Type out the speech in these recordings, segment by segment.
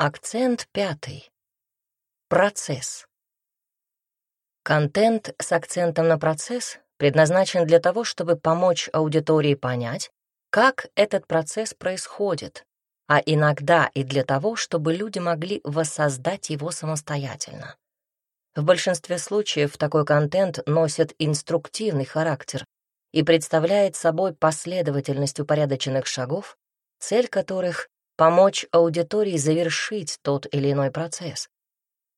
Акцент пятый. Процесс. Контент с акцентом на процесс предназначен для того, чтобы помочь аудитории понять, как этот процесс происходит, а иногда и для того, чтобы люди могли воссоздать его самостоятельно. В большинстве случаев такой контент носит инструктивный характер и представляет собой последовательность упорядоченных шагов, цель которых — помочь аудитории завершить тот или иной процесс.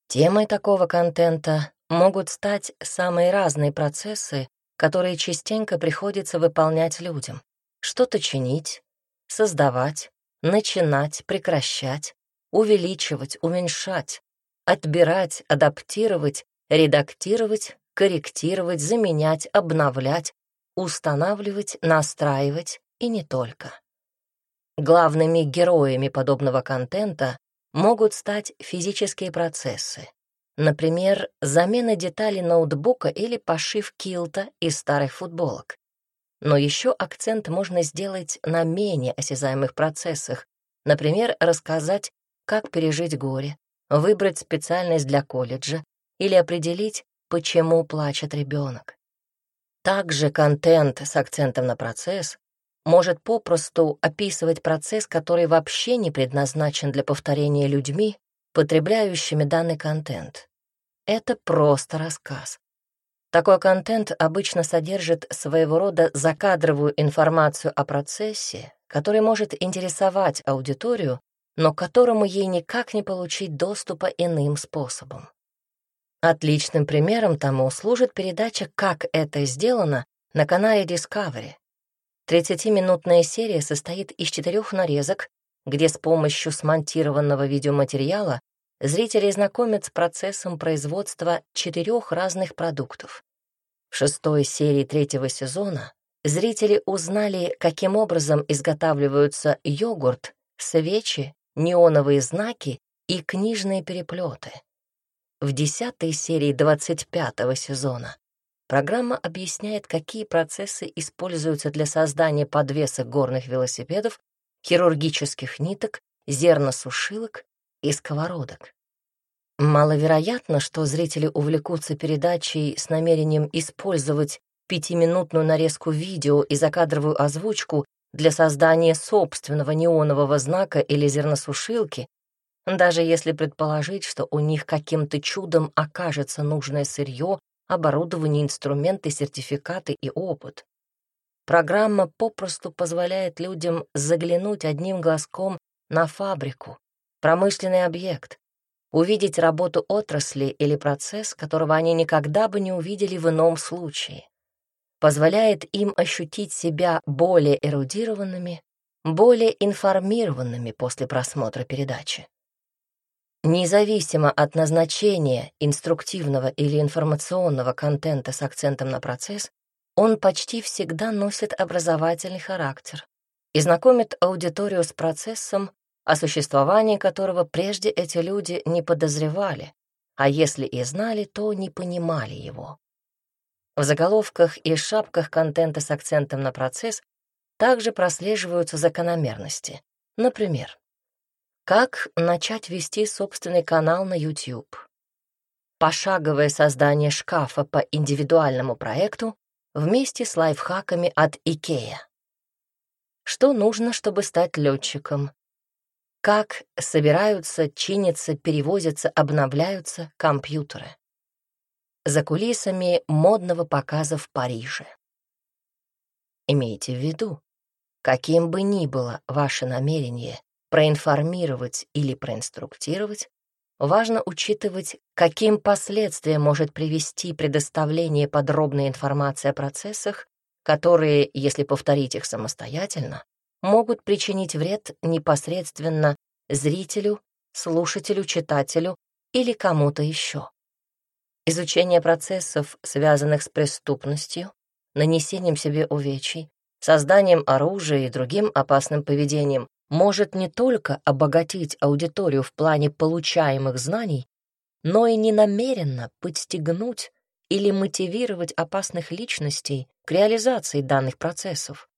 Темой такого контента могут стать самые разные процессы, которые частенько приходится выполнять людям. Что-то чинить, создавать, начинать, прекращать, увеличивать, уменьшать, отбирать, адаптировать, редактировать, корректировать, заменять, обновлять, устанавливать, настраивать и не только. Главными героями подобного контента могут стать физические процессы. Например, замена деталей ноутбука или пошив килта из старых футболок. Но еще акцент можно сделать на менее осязаемых процессах, например, рассказать, как пережить горе, выбрать специальность для колледжа или определить, почему плачет ребенок. Также контент с акцентом на процесс может попросту описывать процесс, который вообще не предназначен для повторения людьми, потребляющими данный контент. Это просто рассказ. Такой контент обычно содержит своего рода закадровую информацию о процессе, который может интересовать аудиторию, но к которому ей никак не получить доступа иным способом. Отличным примером тому служит передача «Как это сделано» на канале Discovery. 30-минутная серия состоит из четырех нарезок, где с помощью смонтированного видеоматериала зрители знакомят с процессом производства четырех разных продуктов. В шестой серии третьего сезона зрители узнали, каким образом изготавливаются йогурт, свечи, неоновые знаки и книжные переплеты. В десятой серии двадцать пятого сезона программа объясняет, какие процессы используются для создания подвесок горных велосипедов, хирургических ниток, зерносушилок и сковородок. Маловероятно, что зрители увлекутся передачей с намерением использовать пятиминутную нарезку видео и закадровую озвучку для создания собственного неонового знака или зерносушилки, даже если предположить, что у них каким-то чудом окажется нужное сырье, оборудование, инструменты, сертификаты и опыт. Программа попросту позволяет людям заглянуть одним глазком на фабрику, промышленный объект, увидеть работу отрасли или процесс, которого они никогда бы не увидели в ином случае. Позволяет им ощутить себя более эрудированными, более информированными после просмотра передачи. Независимо от назначения инструктивного или информационного контента с акцентом на процесс, он почти всегда носит образовательный характер и знакомит аудиторию с процессом, о существовании которого прежде эти люди не подозревали, а если и знали, то не понимали его. В заголовках и шапках контента с акцентом на процесс также прослеживаются закономерности. Например, как начать вести собственный канал на YouTube? Пошаговое создание шкафа по индивидуальному проекту вместе с лайфхаками от IKEA. Что нужно, чтобы стать летчиком? Как собираются, чинятся, перевозятся, обновляются компьютеры? За кулисами модного показа в Париже. Имейте в виду, каким бы ни было ваше намерение проинформировать или проинструктировать, важно учитывать, каким последствиям может привести предоставление подробной информации о процессах, которые, если повторить их самостоятельно, могут причинить вред непосредственно зрителю, слушателю, читателю или кому-то еще. Изучение процессов, связанных с преступностью, нанесением себе увечий, созданием оружия и другим опасным поведением может не только обогатить аудиторию в плане получаемых знаний, но и ненамеренно подстегнуть или мотивировать опасных личностей к реализации данных процессов.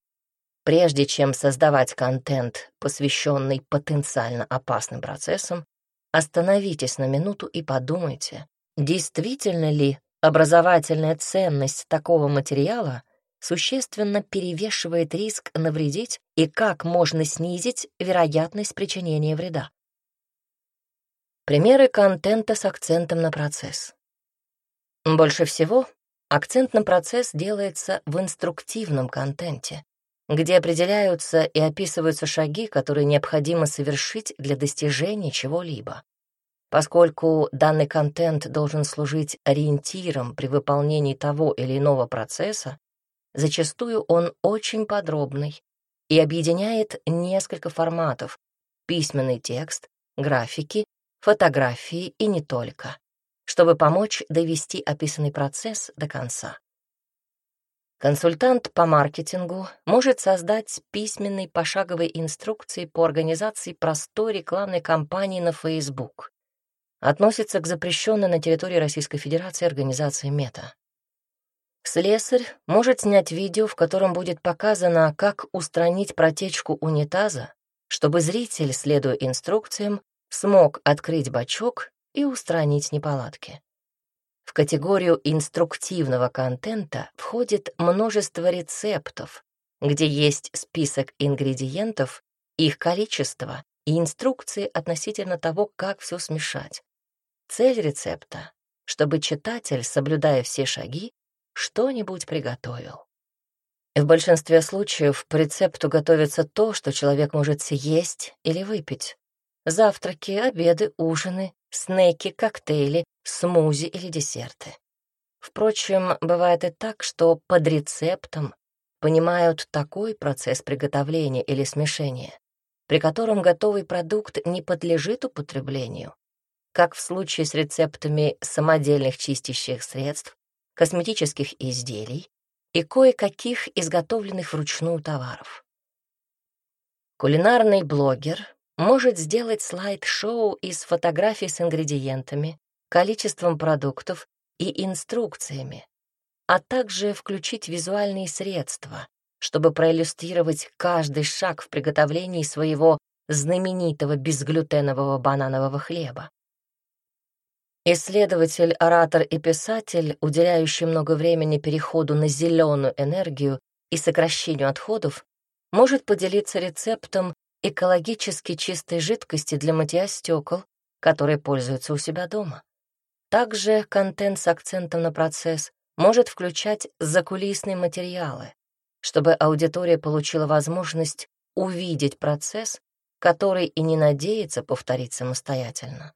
Прежде чем создавать контент, посвященный потенциально опасным процессам, остановитесь на минуту и подумайте, действительно ли образовательная ценность такого материала существенно перевешивает риск навредить и как можно снизить вероятность причинения вреда. Примеры контента с акцентом на процесс. Больше всего акцент на процесс делается в инструктивном контенте, где определяются и описываются шаги, которые необходимо совершить для достижения чего-либо. Поскольку данный контент должен служить ориентиром при выполнении того или иного процесса, зачастую он очень подробный и объединяет несколько форматов — письменный текст, графики, фотографии и не только, чтобы помочь довести описанный процесс до конца. Консультант по маркетингу может создать письменные пошаговые инструкции по организации простой рекламной кампании на Facebook. Относится к запрещенной на территории Российской Федерации организации МЕТА. Слесарь может снять видео, в котором будет показано, как устранить протечку унитаза, чтобы зритель, следуя инструкциям, смог открыть бачок и устранить неполадки. В категорию инструктивного контента входит множество рецептов, где есть список ингредиентов, их количество и инструкции относительно того, как все смешать. Цель рецепта — чтобы читатель, соблюдая все шаги, что-нибудь приготовил. В большинстве случаев по рецепту готовится то, что человек может съесть или выпить. Завтраки, обеды, ужины, снеки, коктейли, смузи или десерты. Впрочем, бывает и так, что под рецептом понимают такой процесс приготовления или смешения, при котором готовый продукт не подлежит употреблению, как в случае с рецептами самодельных чистящих средств, косметических изделий и кое-каких изготовленных вручную товаров. Кулинарный блогер может сделать слайд-шоу из фотографий с ингредиентами, количеством продуктов и инструкциями, а также включить визуальные средства, чтобы проиллюстрировать каждый шаг в приготовлении своего знаменитого безглютенового бананового хлеба. Исследователь, оратор и писатель, уделяющий много времени переходу на зеленую энергию и сокращению отходов, может поделиться рецептом экологически чистой жидкости для мытья стекол, которой пользуются у себя дома. Также контент с акцентом на процесс может включать закулисные материалы, чтобы аудитория получила возможность увидеть процесс, который и не надеется повторить самостоятельно.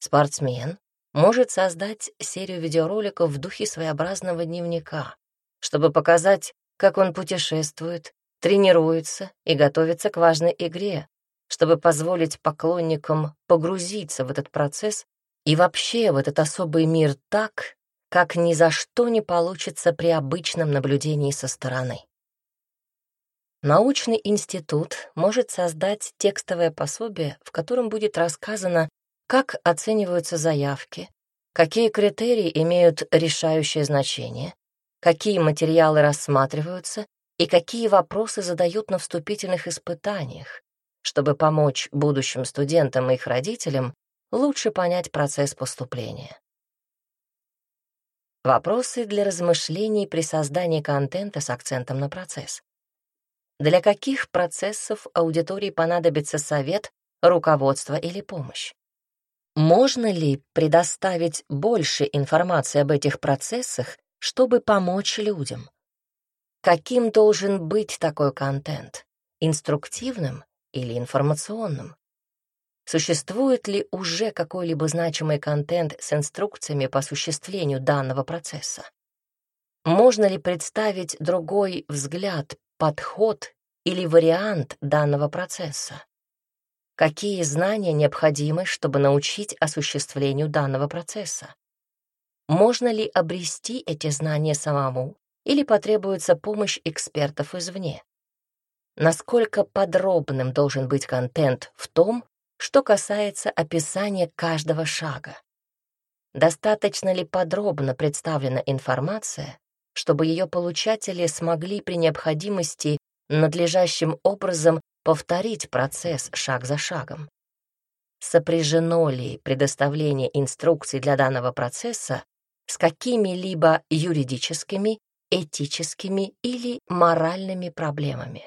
Спортсмен может создать серию видеороликов в духе своеобразного дневника, чтобы показать, как он путешествует, тренируется и готовится к важной игре, чтобы позволить поклонникам погрузиться в этот процесс и вообще в этот особый мир так, как ни за что не получится при обычном наблюдении со стороны. Научный институт может создать текстовое пособие, в котором будет рассказано, как оцениваются заявки, какие критерии имеют решающее значение, какие материалы рассматриваются и какие вопросы задают на вступительных испытаниях, чтобы помочь будущим студентам и их родителям лучше понять процесс поступления. Вопросы для размышлений при создании контента с акцентом на процесс. Для каких процессов аудитории понадобится совет, руководство или помощь? Можно ли предоставить больше информации об этих процессах, чтобы помочь людям? Каким должен быть такой контент? Инструктивным или информационным? Существует ли уже какой-либо значимый контент с инструкциями по осуществлению данного процесса? Можно ли представить другой взгляд, подход или вариант данного процесса? Какие знания необходимы, чтобы научить осуществлению данного процесса? Можно ли обрести эти знания самому или потребуется помощь экспертов извне. Насколько подробным должен быть контент в том, что касается описания каждого шага? Достаточно ли подробно представлена информация, чтобы ее получатели смогли при необходимости надлежащим образом повторить процесс шаг за шагом? сопряжено ли предоставление инструкций для данного процесса с какими-либо юридическими, этическими или моральными проблемами.